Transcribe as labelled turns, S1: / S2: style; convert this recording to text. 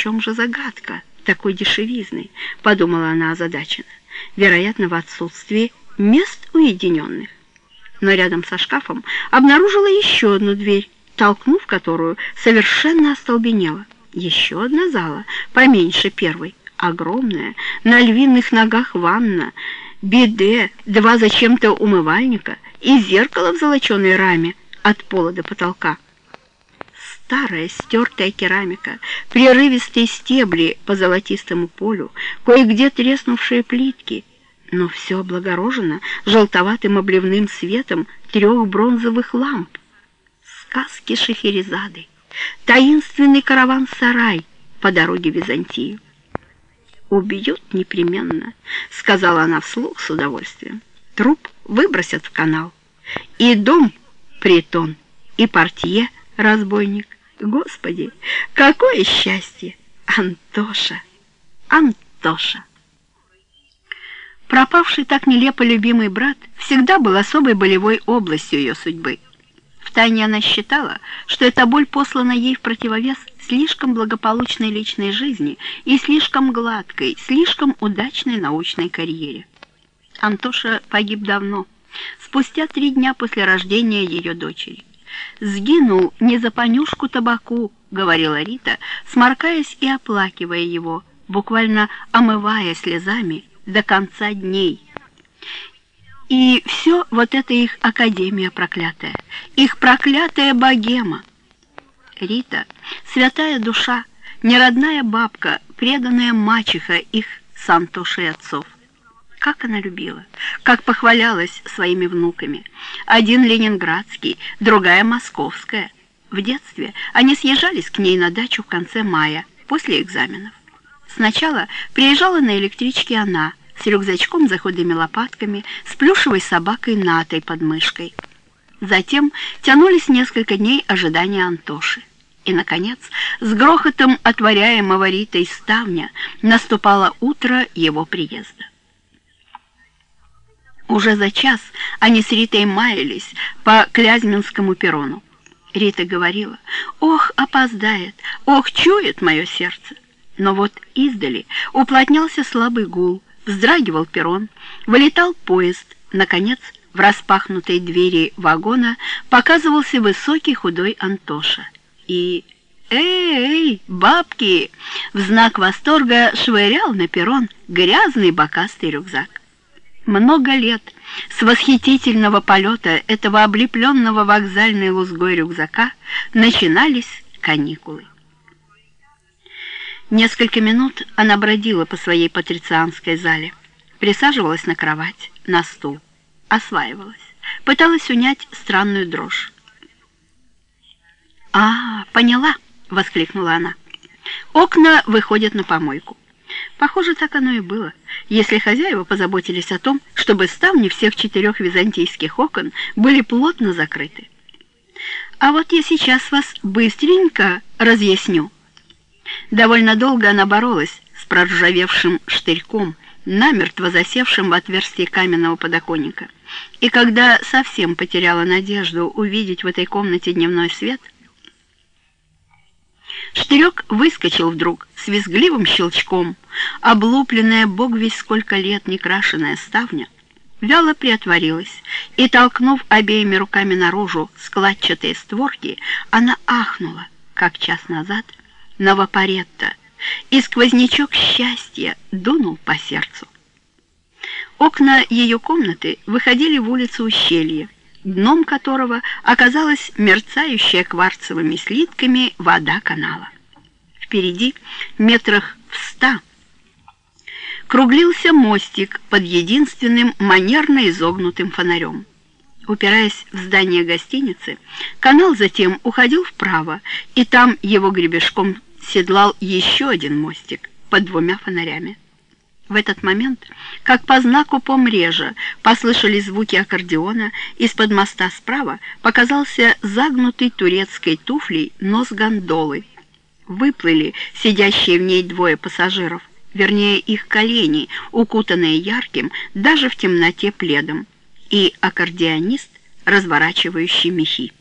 S1: чем же загадка такой дешевизны?» — подумала она озадаченно. «Вероятно, в отсутствии мест уединенных». Но рядом со шкафом обнаружила еще одну дверь, толкнув которую совершенно остолбенела. Еще одна зала, поменьше первой, огромная, на львиных ногах ванна, биде, два зачем-то умывальника и зеркало в золоченой раме от пола до потолка. Старая стертая керамика, прерывистые стебли по золотистому полю, кое-где треснувшие плитки, но все облагорожено желтоватым обливным светом трех бронзовых ламп. Сказки Шахерезады, таинственный караван-сарай по дороге в Византию. «Убьют непременно», — сказала она вслух с удовольствием. «Труп выбросят в канал. И дом — притон, и портье — разбойник. Господи, какое счастье! Антоша, Антоша!» Пропавший так нелепо любимый брат всегда был особой болевой областью ее судьбы. Втайне она считала, что эта боль послана ей в противовес слишком благополучной личной жизни и слишком гладкой, слишком удачной научной карьере. Антоша погиб давно, спустя три дня после рождения ее дочери. «Сгинул не за понюшку табаку», — говорила Рита, сморкаясь и оплакивая его, буквально омывая слезами до конца дней. И все вот это их академия проклятая, их проклятая богема. Рита, святая душа, неродная бабка, преданная мачеха их с Антошей отцов. Как она любила, как похвалялась своими внуками. Один ленинградский, другая московская. В детстве они съезжались к ней на дачу в конце мая, после экзаменов. Сначала приезжала на электричке она, с рюкзачком, заходными лопатками, с плюшевой собакой Натой под мышкой. Затем тянулись несколько дней ожидания Антоши. И, наконец, с грохотом отворяемого Ритой ставня наступало утро его приезда. Уже за час они с Ритой маялись по Клязьминскому перрону. Рита говорила, «Ох, опоздает! Ох, чует мое сердце!» Но вот издали уплотнялся слабый гул, вздрагивал перрон, вылетал поезд. Наконец, в распахнутой двери вагона показывался высокий худой Антоша. И «Эй, бабки!» в знак восторга швырял на перрон грязный бокастый рюкзак. Много лет с восхитительного полета этого облепленного вокзальной лузгой рюкзака начинались каникулы. Несколько минут она бродила по своей патрицианской зале, присаживалась на кровать, на стул, осваивалась, пыталась унять странную дрожь. «А, поняла!» — воскликнула она. «Окна выходят на помойку». Похоже, так оно и было, если хозяева позаботились о том, чтобы ставни всех четырех византийских окон были плотно закрыты. «А вот я сейчас вас быстренько разъясню». Довольно долго она боролась с проржавевшим штырьком, намертво засевшим в отверстии каменного подоконника. И когда совсем потеряла надежду увидеть в этой комнате дневной свет, штырек выскочил вдруг с визгливым щелчком, облупленная бог весь сколько лет некрашенная ставня, вяло приотворилась, и, толкнув обеими руками наружу складчатые створки, она ахнула, как час назад — Новопоретто, и сквознячок счастья дунул по сердцу. Окна ее комнаты выходили в улицу ущелья, дном которого оказалась мерцающая кварцевыми слитками вода канала. Впереди, метрах в ста, круглился мостик под единственным манерно изогнутым фонарем. Упираясь в здание гостиницы, канал затем уходил вправо, и там его гребешком седлал еще один мостик под двумя фонарями. В этот момент, как по знаку помрежа, послышались звуки аккордеона, из-под моста справа показался загнутый турецкой туфлей нос гондолы. Выплыли сидящие в ней двое пассажиров, вернее их колени, укутанные ярким, даже в темноте пледом, и аккордеонист, разворачивающий мехи.